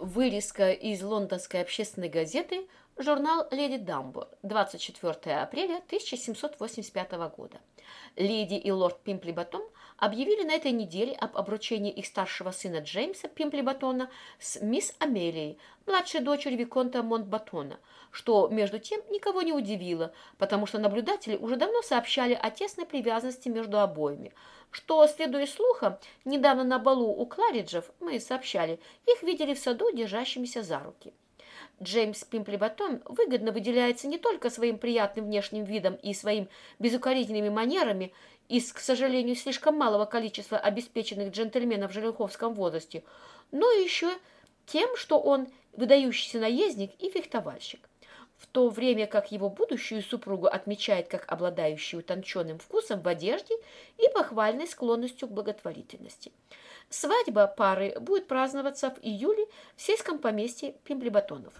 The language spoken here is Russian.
Вырезка из лондонской общественной газеты журнал «Леди Дамбо», 24 апреля 1785 года. Леди и лорд Пимплибатон объявили на этой неделе об обручении их старшего сына Джеймса Пимплибатона с мисс Амелией, младшей дочерью Виконта Монтбатона, что, между тем, никого не удивило, потому что наблюдатели уже давно сообщали о тесной привязанности между обоими – что, следуя слухам, недавно на балу у Клариджев, мы сообщали, их видели в саду, держащимися за руки. Джеймс Пимплибатон выгодно выделяется не только своим приятным внешним видом и своим безукоризненными манерами из, к сожалению, слишком малого количества обеспеченных джентльменов в жениховском возрасте, но еще тем, что он выдающийся наездник и фехтовальщик в то время как его будущую супругу отмечает как обладающую утонченным вкусом в одежде и похвальной склонностью к благотворительности. Свадьба пары будет праздноваться в июле в сельском поместье Пимблебатонов.